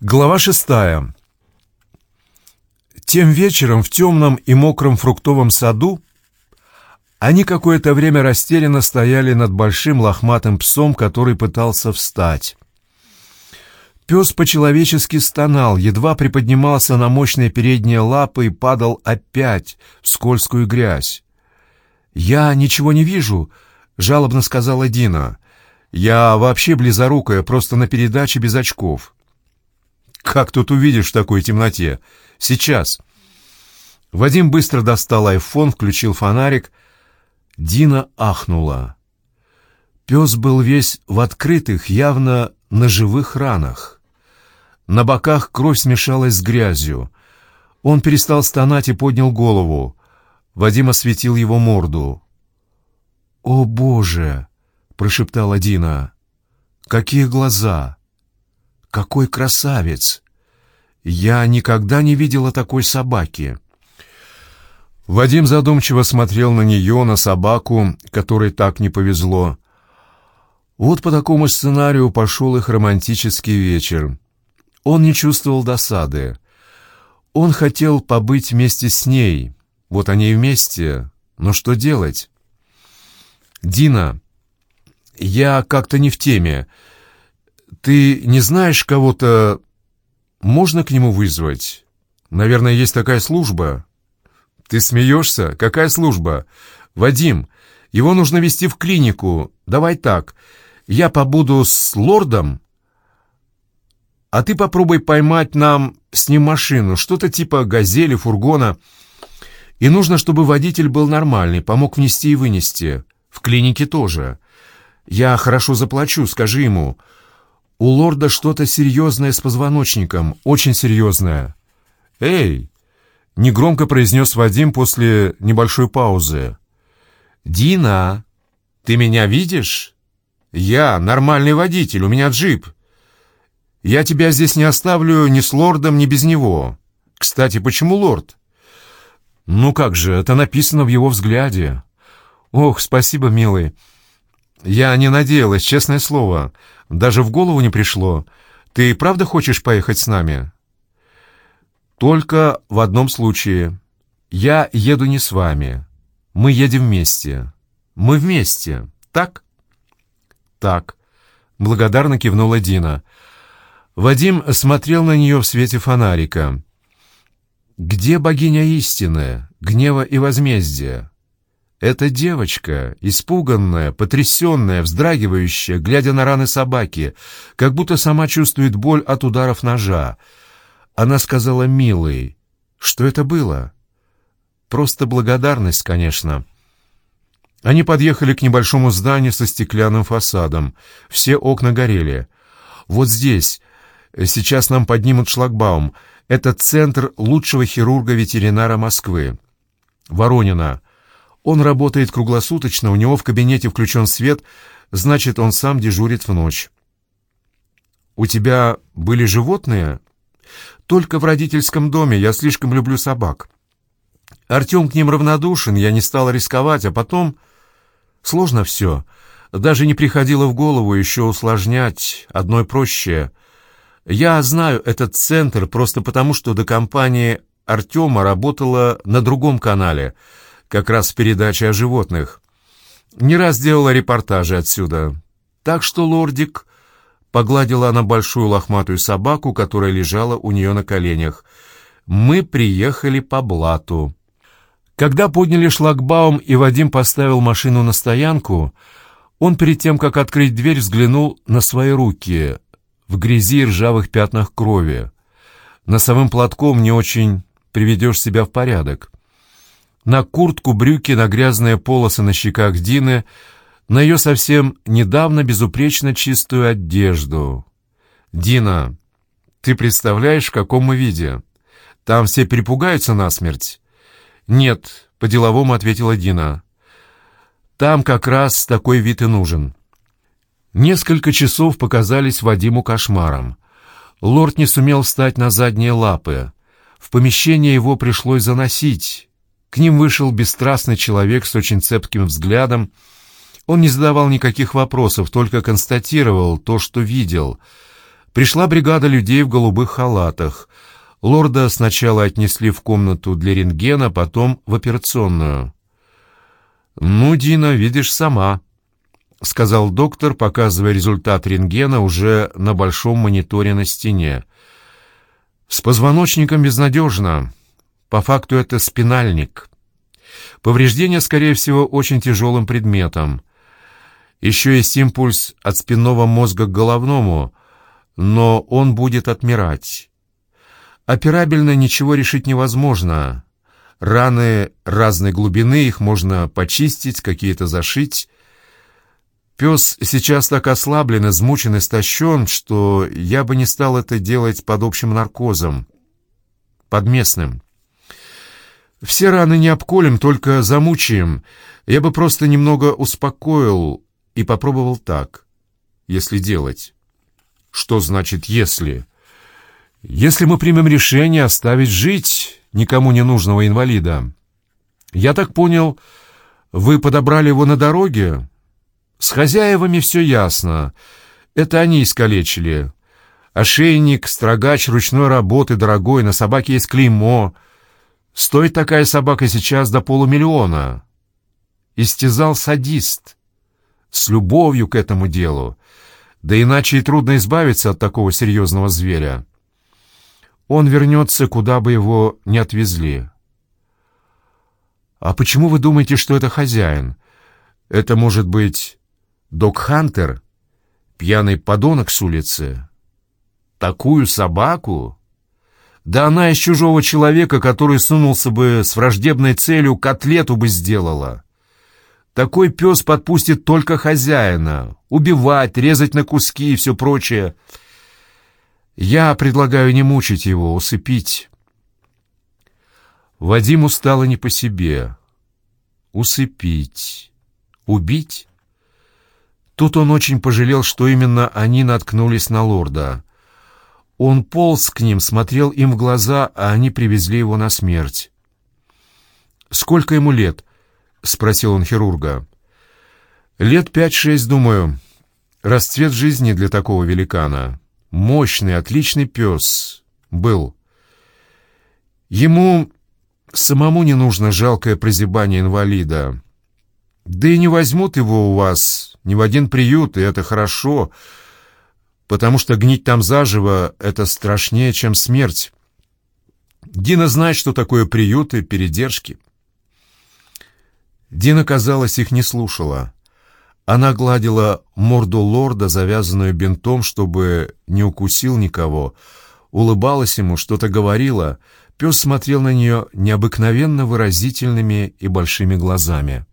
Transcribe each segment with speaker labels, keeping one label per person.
Speaker 1: Глава шестая. Тем вечером в темном и мокром фруктовом саду они какое-то время растерянно стояли над большим лохматым псом, который пытался встать. Пес по-человечески стонал, едва приподнимался на мощные передние лапы и падал опять в скользкую грязь. «Я ничего не вижу», — жалобно сказала Дина. «Я вообще близорукая, просто на передаче без очков». Как тут увидишь в такой темноте? Сейчас. Вадим быстро достал айфон, включил фонарик. Дина ахнула. Пес был весь в открытых, явно ножевых ранах. На боках кровь смешалась с грязью. Он перестал стонать и поднял голову. Вадим осветил его морду. «О, Боже!» — прошептала Дина. «Какие глаза!» Какой красавец! Я никогда не видела такой собаки. Вадим задумчиво смотрел на нее, на собаку, которой так не повезло. Вот по такому сценарию пошел их романтический вечер. Он не чувствовал досады. Он хотел побыть вместе с ней. Вот они и вместе. Но что делать? «Дина, я как-то не в теме. Ты не знаешь кого-то... Можно к нему вызвать? Наверное, есть такая служба. Ты смеешься? Какая служба? Вадим, его нужно вести в клинику. Давай так. Я побуду с лордом, а ты попробуй поймать нам с ним машину, что-то типа газели, фургона. И нужно, чтобы водитель был нормальный, помог внести и вынести. В клинике тоже. Я хорошо заплачу, скажи ему. У лорда что-то серьезное с позвоночником, очень серьезное. «Эй!» — негромко произнес Вадим после небольшой паузы. «Дина, ты меня видишь? Я нормальный водитель, у меня джип. Я тебя здесь не оставлю ни с лордом, ни без него. Кстати, почему лорд?» «Ну как же, это написано в его взгляде». «Ох, спасибо, милый. Я не надеялась, честное слово». Даже в голову не пришло. Ты правда хочешь поехать с нами? Только в одном случае. Я еду не с вами. Мы едем вместе. Мы вместе. Так? Так. Благодарно кивнула Дина. Вадим смотрел на нее в свете фонарика. «Где богиня истины, гнева и возмездия?» Эта девочка, испуганная, потрясенная, вздрагивающая, глядя на раны собаки, как будто сама чувствует боль от ударов ножа. Она сказала «милый». Что это было? Просто благодарность, конечно. Они подъехали к небольшому зданию со стеклянным фасадом. Все окна горели. «Вот здесь. Сейчас нам поднимут шлагбаум. Это центр лучшего хирурга-ветеринара Москвы. Воронина». Он работает круглосуточно, у него в кабинете включен свет, значит, он сам дежурит в ночь. «У тебя были животные?» «Только в родительском доме, я слишком люблю собак. Артем к ним равнодушен, я не стала рисковать, а потом... Сложно все. Даже не приходило в голову еще усложнять, одной проще. Я знаю этот центр просто потому, что до компании Артема работала на другом канале — как раз в передаче о животных. Не раз делала репортажи отсюда. Так что, лордик, погладила она большую лохматую собаку, которая лежала у нее на коленях. Мы приехали по блату. Когда подняли шлагбаум и Вадим поставил машину на стоянку, он перед тем, как открыть дверь, взглянул на свои руки в грязи и ржавых пятнах крови. Носовым платком не очень приведешь себя в порядок на куртку, брюки, на грязные полосы на щеках Дины, на ее совсем недавно безупречно чистую одежду. «Дина, ты представляешь, в каком мы виде? Там все перепугаются насмерть?» «Нет», — по-деловому ответила Дина. «Там как раз такой вид и нужен». Несколько часов показались Вадиму кошмаром. Лорд не сумел встать на задние лапы. В помещение его пришлось заносить. К ним вышел бесстрастный человек с очень цепким взглядом. Он не задавал никаких вопросов, только констатировал то, что видел. Пришла бригада людей в голубых халатах. Лорда сначала отнесли в комнату для рентгена, потом в операционную. «Ну, Дина, видишь сама», — сказал доктор, показывая результат рентгена уже на большом мониторе на стене. «С позвоночником безнадежно. По факту это спинальник. Повреждение, скорее всего, очень тяжелым предметом. Еще есть импульс от спинного мозга к головному, но он будет отмирать. Операбельно ничего решить невозможно. Раны разной глубины, их можно почистить, какие-то зашить. Пес сейчас так ослаблен, измучен, истощен, что я бы не стал это делать под общим наркозом, под местным. Все раны не обколем, только замучаем. Я бы просто немного успокоил и попробовал так, если делать. Что значит «если»? Если мы примем решение оставить жить никому не нужного инвалида. Я так понял, вы подобрали его на дороге? С хозяевами все ясно. Это они искалечили. Ошейник, строгач ручной работы, дорогой, на собаке есть клеймо. Стоит такая собака сейчас до полумиллиона. Истязал садист. С любовью к этому делу. Да иначе и трудно избавиться от такого серьезного зверя. Он вернется, куда бы его ни отвезли. «А почему вы думаете, что это хозяин? Это может быть Док Хантер, пьяный подонок с улицы? Такую собаку? Да она из чужого человека, который сунулся бы с враждебной целью, котлету бы сделала. Такой пес подпустит только хозяина. Убивать, резать на куски и все прочее. Я предлагаю не мучить его, усыпить. Вадиму стало не по себе. Усыпить. Убить? Тут он очень пожалел, что именно они наткнулись на лорда. Он полз к ним, смотрел им в глаза, а они привезли его на смерть. «Сколько ему лет?» — спросил он хирурга. «Лет пять-шесть, думаю. Расцвет жизни для такого великана. Мощный, отличный пес. Был. Ему самому не нужно жалкое прозябание инвалида. Да и не возьмут его у вас ни в один приют, и это хорошо, потому что гнить там заживо — это страшнее, чем смерть. Дина знает, что такое приюты, передержки. Дина, казалось, их не слушала. Она гладила морду лорда, завязанную бинтом, чтобы не укусил никого, улыбалась ему, что-то говорила. Пес смотрел на нее необыкновенно выразительными и большими глазами.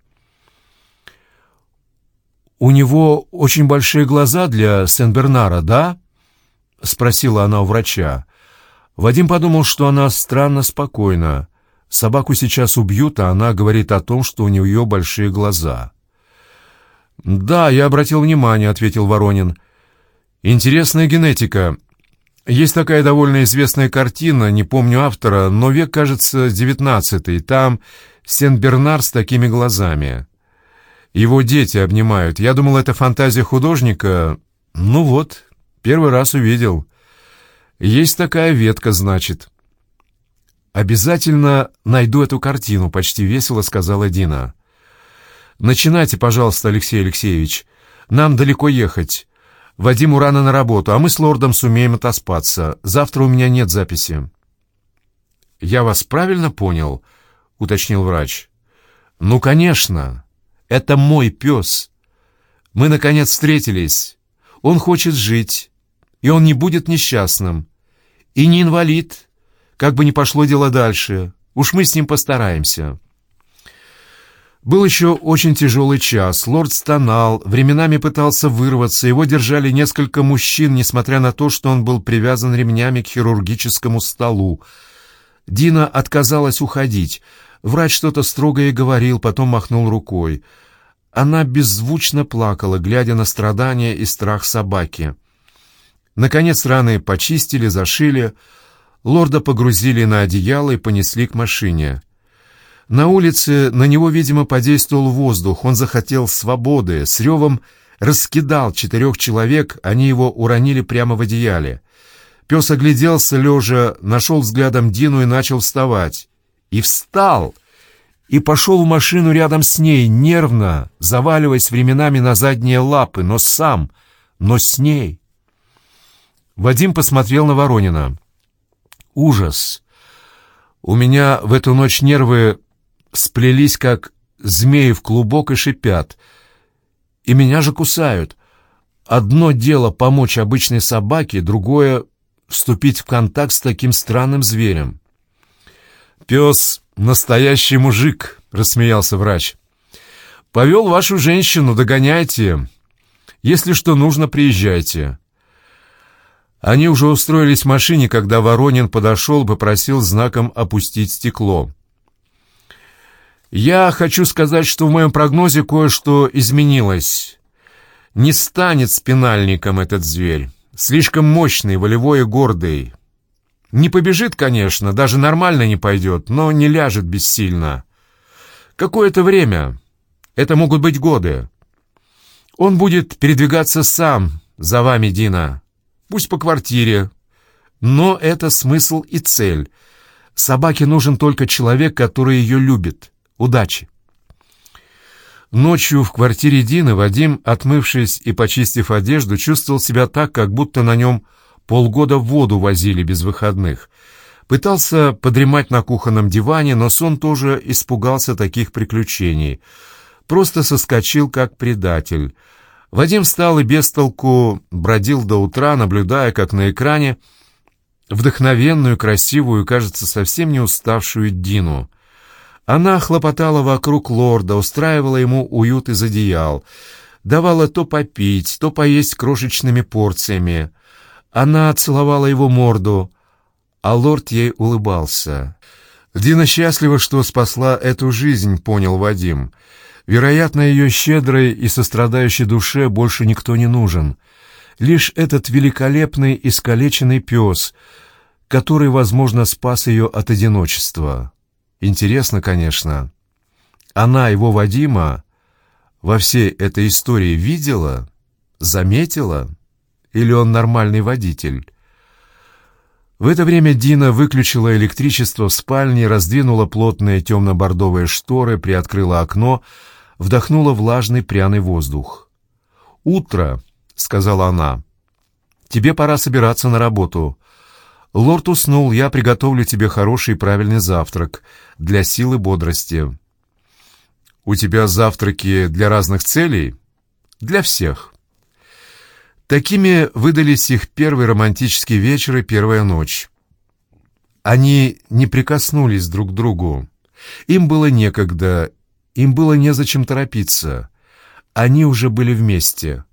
Speaker 1: «У него очень большие глаза для Сен-Бернара, да?» — спросила она у врача. Вадим подумал, что она странно спокойна. Собаку сейчас убьют, а она говорит о том, что у нее большие глаза. «Да, я обратил внимание», — ответил Воронин. «Интересная генетика. Есть такая довольно известная картина, не помню автора, но век, кажется, девятнадцатый. Там Сен-Бернар с такими глазами». Его дети обнимают. Я думал, это фантазия художника. Ну вот, первый раз увидел. Есть такая ветка, значит. Обязательно найду эту картину, почти весело сказала Дина. Начинайте, пожалуйста, Алексей Алексеевич. Нам далеко ехать. Вадиму рано на работу, а мы с лордом сумеем отоспаться. Завтра у меня нет записи. Я вас правильно понял? уточнил врач. Ну, конечно. Это мой пес. Мы, наконец, встретились. Он хочет жить, и он не будет несчастным. И не инвалид, как бы ни пошло дело дальше. Уж мы с ним постараемся». Был еще очень тяжелый час. Лорд стонал, временами пытался вырваться. Его держали несколько мужчин, несмотря на то, что он был привязан ремнями к хирургическому столу. Дина отказалась уходить. Врач что-то строгое говорил, потом махнул рукой. Она беззвучно плакала, глядя на страдания и страх собаки. Наконец раны почистили, зашили. Лорда погрузили на одеяло и понесли к машине. На улице на него, видимо, подействовал воздух. Он захотел свободы. С ревом раскидал четырех человек, они его уронили прямо в одеяле. Пес огляделся, лежа, нашел взглядом Дину и начал вставать. И встал, и пошел в машину рядом с ней, нервно, заваливаясь временами на задние лапы, но сам, но с ней. Вадим посмотрел на Воронина. Ужас! У меня в эту ночь нервы сплелись, как змеи в клубок и шипят. И меня же кусают. Одно дело помочь обычной собаке, другое — вступить в контакт с таким странным зверем. «Пес — настоящий мужик», — рассмеялся врач. «Повел вашу женщину, догоняйте. Если что нужно, приезжайте». Они уже устроились в машине, когда Воронин подошел и попросил знаком опустить стекло. «Я хочу сказать, что в моем прогнозе кое-что изменилось. Не станет спинальником этот зверь. Слишком мощный, волевой и гордый. Не побежит, конечно, даже нормально не пойдет, но не ляжет бессильно. Какое-то время, это могут быть годы. Он будет передвигаться сам за вами, Дина» пусть по квартире. Но это смысл и цель. Собаке нужен только человек, который ее любит. Удачи. Ночью в квартире Дины Вадим, отмывшись и почистив одежду, чувствовал себя так, как будто на нем полгода воду возили без выходных. Пытался подремать на кухонном диване, но сон тоже испугался таких приключений. Просто соскочил, как предатель — Вадим встал и без толку бродил до утра, наблюдая, как на экране вдохновенную, красивую, кажется, совсем не уставшую Дину. Она хлопотала вокруг лорда, устраивала ему уют из одеял, давала то попить, то поесть крошечными порциями. Она целовала его морду, а лорд ей улыбался. Дина счастлива, что спасла эту жизнь, понял Вадим. Вероятно, ее щедрой и сострадающей душе больше никто не нужен. Лишь этот великолепный искалеченный пес, который, возможно, спас ее от одиночества. Интересно, конечно. Она его Вадима во всей этой истории видела, заметила, или он нормальный водитель? В это время Дина выключила электричество в спальне, раздвинула плотные темно-бордовые шторы, приоткрыла окно — вдохнула влажный пряный воздух. «Утро», — сказала она. «Тебе пора собираться на работу. Лорд уснул, я приготовлю тебе хороший и правильный завтрак для силы бодрости». «У тебя завтраки для разных целей?» «Для всех». Такими выдались их первый романтический вечер и первая ночь. Они не прикоснулись друг к другу. Им было некогда, им было незачем торопиться. Они уже были вместе.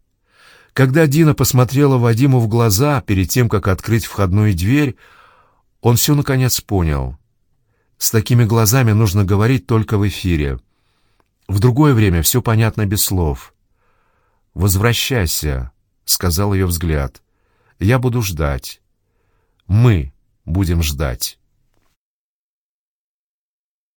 Speaker 1: Когда Дина посмотрела Вадиму в глаза перед тем, как открыть входную дверь, он все наконец понял. С такими глазами нужно говорить только в эфире. В другое время все понятно без слов. «Возвращайся», — сказал ее взгляд. «Я буду ждать. Мы будем ждать».